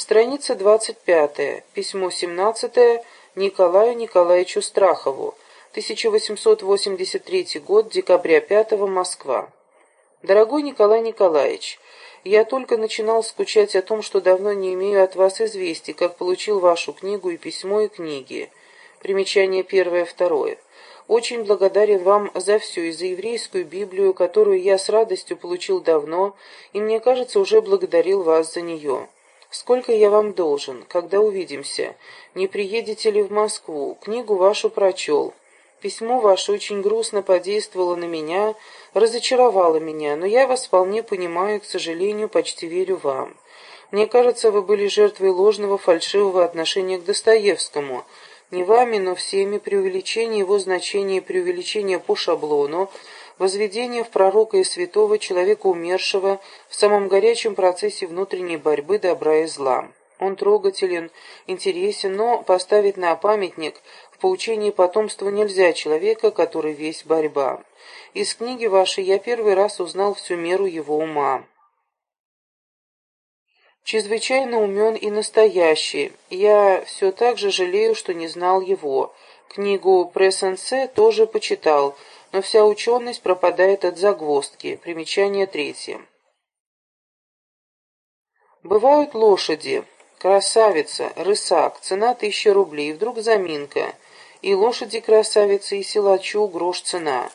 Страница 25. Письмо 17 Николаю Николаевичу Страхову. 1883 год, декабря 5 Москва. Дорогой Николай Николаевич, я только начинал скучать о том, что давно не имею от вас известий, как получил вашу книгу и письмо, и книги. Примечание первое, второе. Очень благодарен вам за все и за еврейскую Библию, которую я с радостью получил давно, и, мне кажется, уже благодарил вас за нее. Сколько я вам должен? Когда увидимся? Не приедете ли в Москву? Книгу вашу прочел. Письмо ваше очень грустно подействовало на меня, разочаровало меня, но я вас вполне понимаю и, к сожалению, почти верю вам. Мне кажется, вы были жертвой ложного, фальшивого отношения к Достоевскому. Не вами, но всеми преувеличение его значения и преувеличение по шаблону, возведение в пророка и святого человека умершего в самом горячем процессе внутренней борьбы добра и зла. Он трогателен, интересен, но поставить на памятник поучении потомства нельзя человека, который весь борьба. Из книги вашей я первый раз узнал всю меру его ума. Чрезвычайно умен и настоящий. Я все так же жалею, что не знал его. Книгу «Прессенсе» тоже почитал, но вся ученость пропадает от загвоздки. Примечание третье. Бывают лошади. Красавица, рысак, цена тысяча рублей, вдруг заминка – и лошади красавицы, и силачу грош цена.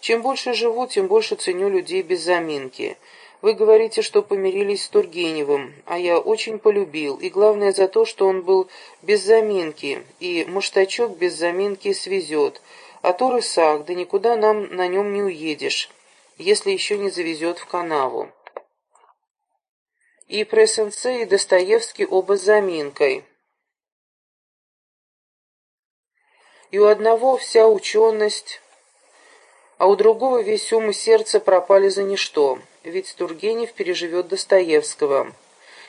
Чем больше живу, тем больше ценю людей без заминки. Вы говорите, что помирились с Тургеневым, а я очень полюбил, и главное за то, что он был без заминки, и муштачок без заминки свезет, а то да никуда нам на нем не уедешь, если еще не завезет в канаву. И Прессенце, и Достоевский оба с заминкой. и у одного вся ученость, а у другого весь ум и сердце пропали за ничто, ведь Тургенев переживет Достоевского.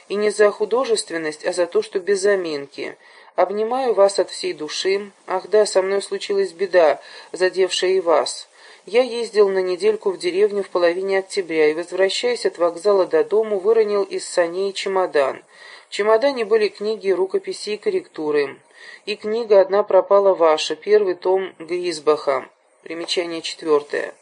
И не за художественность, а за то, что без заминки. Обнимаю вас от всей души. Ах да, со мной случилась беда, задевшая и вас. Я ездил на недельку в деревню в половине октября и, возвращаясь от вокзала до дому, выронил из саней чемодан. В чемодане были книги, рукописи и корректуры. И книга одна пропала ваша, первый том Гризбаха. Примечание четвертое.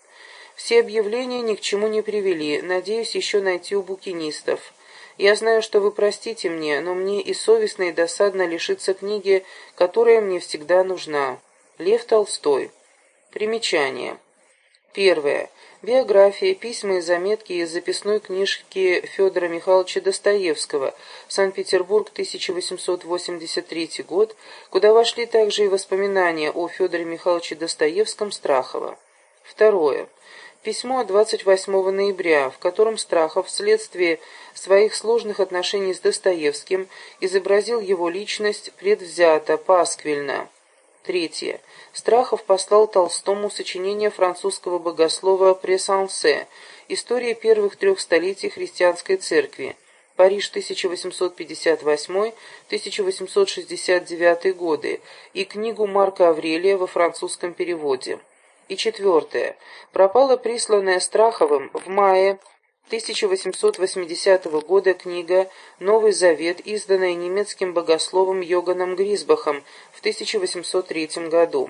Все объявления ни к чему не привели, надеюсь еще найти у букинистов. Я знаю, что вы простите мне, но мне и совестно, и досадно лишиться книги, которая мне всегда нужна. Лев Толстой. Примечание. Первое. Биография, письма и заметки из записной книжки Федора Михайловича Достоевского, Санкт-Петербург, 1883 год, куда вошли также и воспоминания о Федоре Михайловиче Достоевском Страхова. Второе. Письмо 28 ноября, в котором Страхов вследствие своих сложных отношений с Достоевским изобразил его личность предвзято, пасквильно. Третье. Страхов послал Толстому сочинение французского богослова Пресансе «История первых трех столетий христианской церкви», Париж 1858-1869 годы и книгу Марка Аврелия во французском переводе. И четвертое. Пропала присланная Страховым в мае 1880 года книга «Новый Завет», изданная немецким богословом Йоганом Грисбахом в 1803 году.